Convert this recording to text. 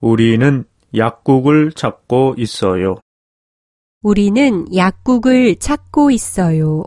우리는 약국을 찾고 있어요. 우리는 약국을 찾고 있어요.